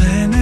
And